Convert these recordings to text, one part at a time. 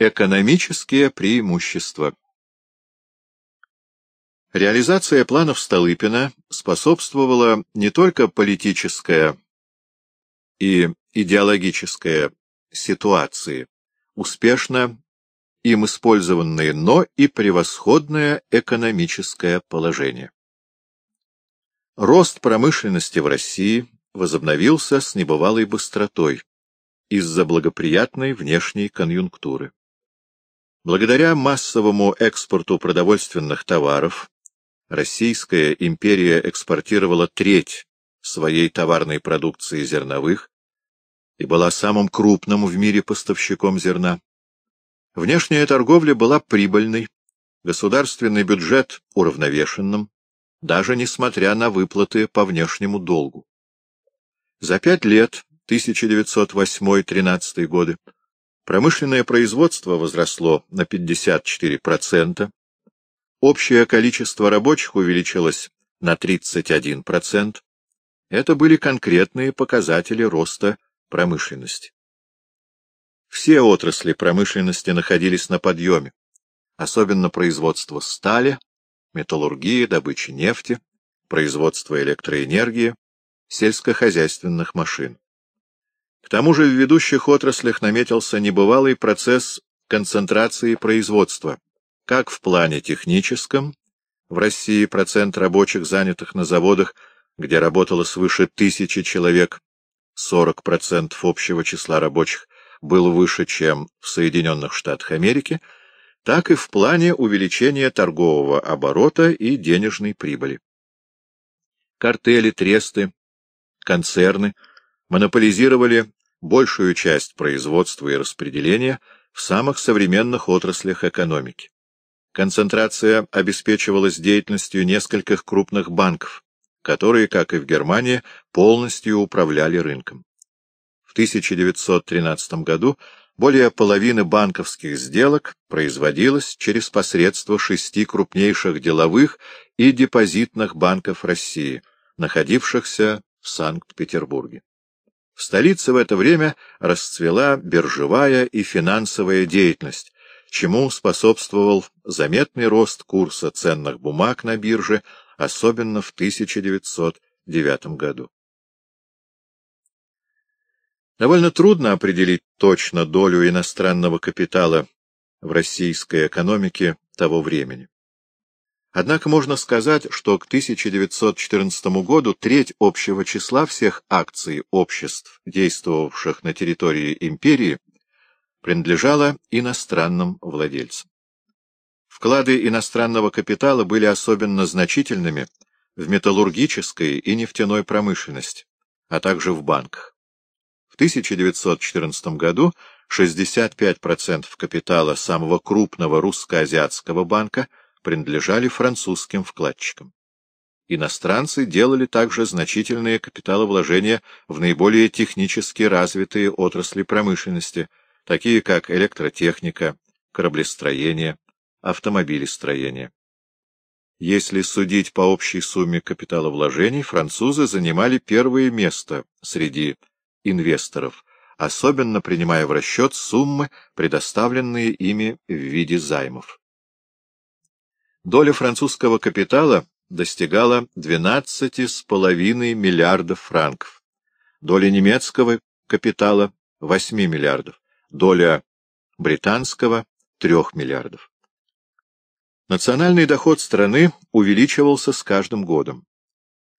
Экономические преимущества Реализация планов Столыпина способствовала не только политическая и идеологическая ситуации, успешно им использованные, но и превосходное экономическое положение. Рост промышленности в России возобновился с небывалой быстротой из-за благоприятной внешней конъюнктуры. Благодаря массовому экспорту продовольственных товаров Российская империя экспортировала треть своей товарной продукции зерновых и была самым крупным в мире поставщиком зерна. Внешняя торговля была прибыльной, государственный бюджет уравновешенным, даже несмотря на выплаты по внешнему долгу. За пять лет, 1908-13 годы, промышленное производство возросло на 54%, общее количество рабочих увеличилось на 31%. Это были конкретные показатели роста промышленности. Все отрасли промышленности находились на подъеме, особенно производство стали, металлургия, добыча нефти, производство электроэнергии, сельскохозяйственных машин. К тому же в ведущих отраслях наметился небывалый процесс концентрации производства, как в плане техническом, в России процент рабочих, занятых на заводах, где работало свыше тысячи человек, 40% общего числа рабочих, был выше, чем в Соединенных Штатах Америки, так и в плане увеличения торгового оборота и денежной прибыли. Картели, тресты, концерны монополизировали большую часть производства и распределения в самых современных отраслях экономики. Концентрация обеспечивалась деятельностью нескольких крупных банков, которые, как и в Германии, полностью управляли рынком. В 1913 году более половины банковских сделок производилось через посредство шести крупнейших деловых и депозитных банков России, находившихся в Санкт-Петербурге. В столице в это время расцвела биржевая и финансовая деятельность, чему способствовал заметный рост курса ценных бумаг на бирже, особенно в 1909 году. Довольно трудно определить точно долю иностранного капитала в российской экономике того времени. Однако можно сказать, что к 1914 году треть общего числа всех акций обществ, действовавших на территории империи, принадлежала иностранным владельцам. Вклады иностранного капитала были особенно значительными в металлургической и нефтяной промышленности, а также в банках. В 1914 году 65% капитала самого крупного русско-азиатского банка принадлежали французским вкладчикам. Иностранцы делали также значительные капиталовложения в наиболее технически развитые отрасли промышленности, такие как электротехника, кораблестроение, автомобилестроения. Если судить по общей сумме капиталовложений, французы занимали первое место среди инвесторов, особенно принимая в расчет суммы, предоставленные ими в виде займов. Доля французского капитала достигала 12,5 миллиардов франков, доля немецкого капитала — 8 миллиардов, доля британского — 3 миллиардов. Национальный доход страны увеличивался с каждым годом.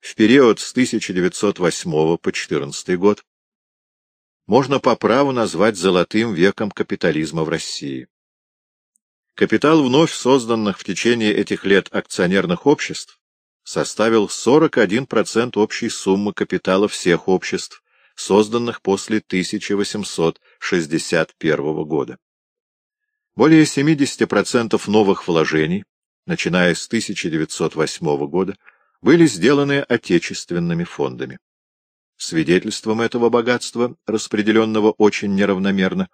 В период с 1908 по 1914 год можно по праву назвать золотым веком капитализма в России. Капитал вновь созданных в течение этих лет акционерных обществ составил 41% общей суммы капитала всех обществ, созданных после 1861 года. Более 70% новых вложений, начиная с 1908 года, были сделаны отечественными фондами. Свидетельством этого богатства, распределенного очень неравномерно,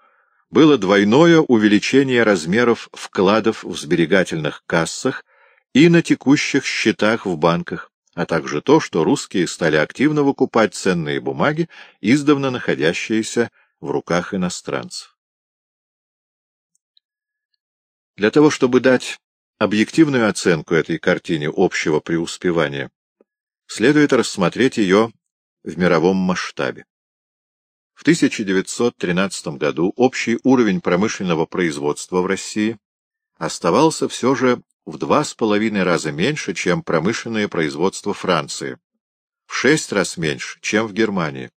было двойное увеличение размеров вкладов в сберегательных кассах и на текущих счетах в банках, а также то, что русские стали активно выкупать ценные бумаги, издавна находящиеся в руках иностранцев. Для того, чтобы дать объективную оценку этой картине общего преуспевания, следует рассмотреть ее в мировом масштабе. В 1913 году общий уровень промышленного производства в России оставался все же в два с половиной раза меньше, чем промышленное производство Франции, в шесть раз меньше, чем в Германии,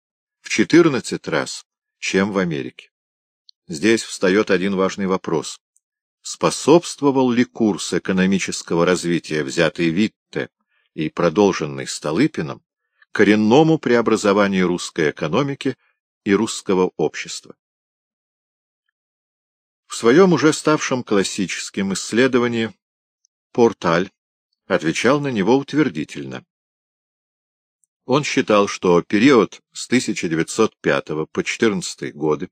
в четырнадцать раз, чем в Америке. Здесь встает один важный вопрос. Способствовал ли курс экономического развития, взятый Витте и продолженный Столыпиным, коренному преобразованию русской экономики и русского общества? В своем уже ставшем классическим исследовании Порталь отвечал на него утвердительно. Он считал, что период с 1905 по 14 годы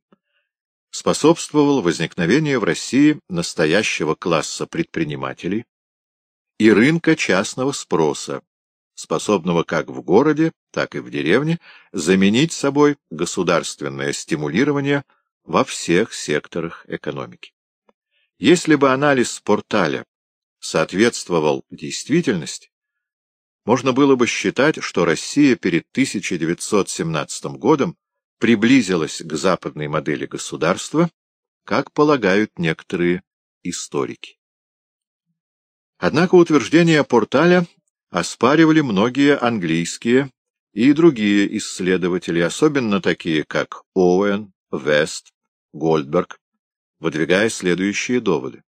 способствовал возникновению в России настоящего класса предпринимателей и рынка частного спроса, способного как в городе, так и в деревне заменить собой государственное стимулирование во всех секторах экономики. Если бы анализ порталя соответствовал действительности, можно было бы считать, что Россия перед 1917 годом приблизилась к западной модели государства, как полагают некоторые историки. Однако утверждения Порталя оспаривали многие английские и другие исследователи, особенно такие, как Оуэн, Вест, Гольдберг, выдвигая следующие доводы.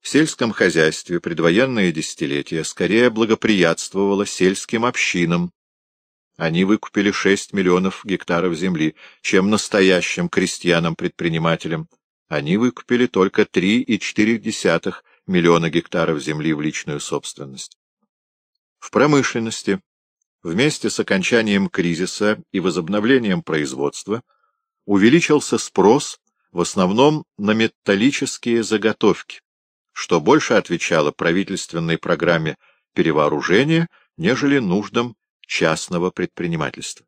В сельском хозяйстве предвоенное десятилетие скорее благоприятствовало сельским общинам. Они выкупили 6 миллионов гектаров земли, чем настоящим крестьянам-предпринимателям. Они выкупили только 3,4 миллиона гектаров земли в личную собственность. В промышленности, вместе с окончанием кризиса и возобновлением производства, увеличился спрос в основном на металлические заготовки что больше отвечало правительственной программе перевооружения, нежели нуждам частного предпринимательства.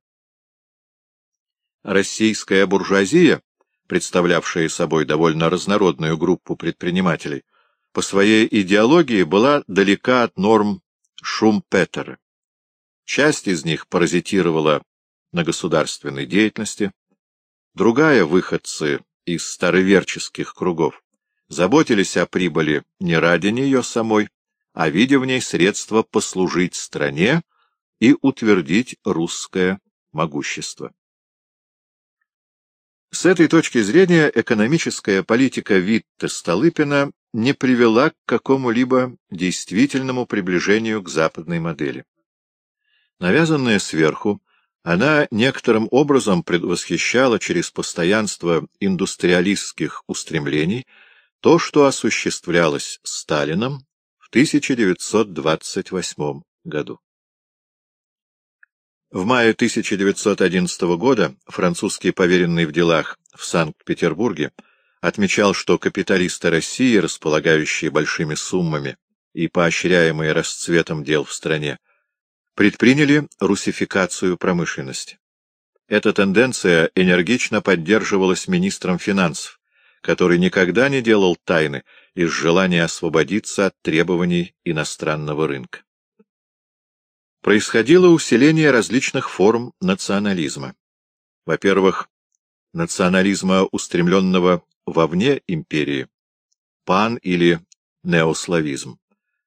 Российская буржуазия, представлявшая собой довольно разнородную группу предпринимателей, по своей идеологии была далека от норм Шумпетера. Часть из них паразитировала на государственной деятельности, другая — выходцы из староверческих кругов заботились о прибыли не ради нее самой, а видя в ней средство послужить стране и утвердить русское могущество. С этой точки зрения экономическая политика Витте Столыпина не привела к какому-либо действительному приближению к западной модели. Навязанная сверху, она некоторым образом предвосхищала через постоянство индустриалистских устремлений то, что осуществлялось Сталином в 1928 году. В мае 1911 года французский поверенный в делах в Санкт-Петербурге отмечал, что капиталисты России, располагающие большими суммами и поощряемые расцветом дел в стране, предприняли русификацию промышленности. Эта тенденция энергично поддерживалась министром финансов, который никогда не делал тайны из желания освободиться от требований иностранного рынка. Происходило усиление различных форм национализма. Во-первых, национализма, устремленного вовне империи, пан- или неославизм,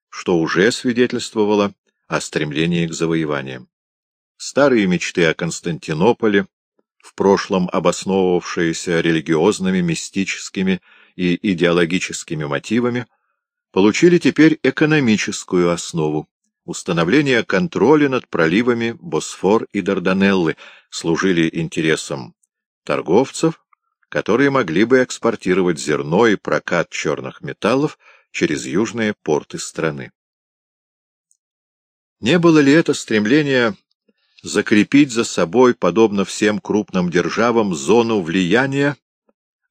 что уже свидетельствовало о стремлении к завоеваниям. Старые мечты о Константинополе, в прошлом обосновывавшиеся религиозными, мистическими и идеологическими мотивами, получили теперь экономическую основу. Установление контроля над проливами Босфор и Дарданеллы служили интересам торговцев, которые могли бы экспортировать зерно и прокат черных металлов через южные порты страны. Не было ли это стремление закрепить за собой, подобно всем крупным державам, зону влияния,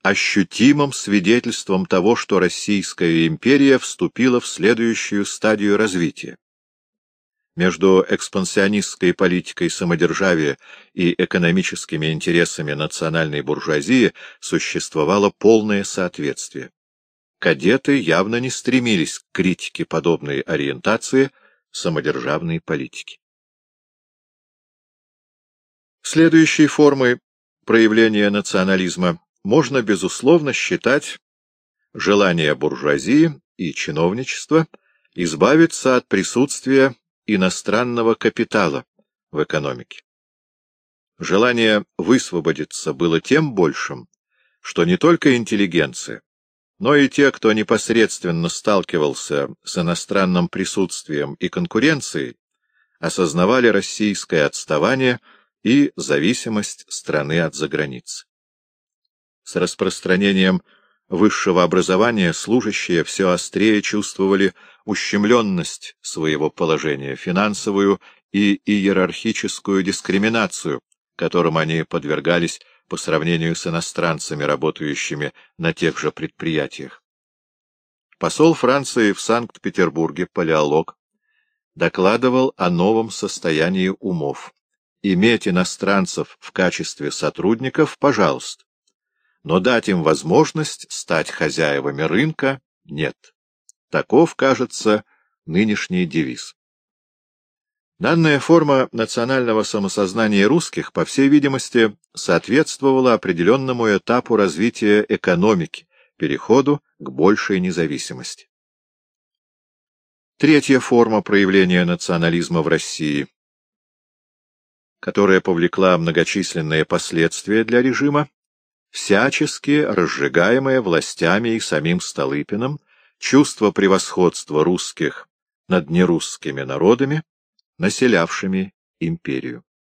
ощутимым свидетельством того, что Российская империя вступила в следующую стадию развития. Между экспансионистской политикой самодержавия и экономическими интересами национальной буржуазии существовало полное соответствие. кадеты явно не стремились к критике подобной ориентации самодержавной политики. Следующей формой проявления национализма можно, безусловно, считать желание буржуазии и чиновничества избавиться от присутствия иностранного капитала в экономике. Желание высвободиться было тем большим, что не только интеллигенция, но и те, кто непосредственно сталкивался с иностранным присутствием и конкуренцией, осознавали российское отставание и зависимость страны от заграницы. С распространением высшего образования служащие все острее чувствовали ущемленность своего положения, финансовую и иерархическую дискриминацию, которым они подвергались по сравнению с иностранцами, работающими на тех же предприятиях. Посол Франции в Санкт-Петербурге, палеолог, докладывал о новом состоянии умов. Иметь иностранцев в качестве сотрудников — пожалуйста, но дать им возможность стать хозяевами рынка — нет. Таков, кажется, нынешний девиз. Данная форма национального самосознания русских, по всей видимости, соответствовала определенному этапу развития экономики, переходу к большей независимости. Третья форма проявления национализма в России, которая повлекла многочисленные последствия для режима, всячески разжигаемое властями и самим Столыпиным чувство превосходства русских над нерусскими народами, населявшими империю.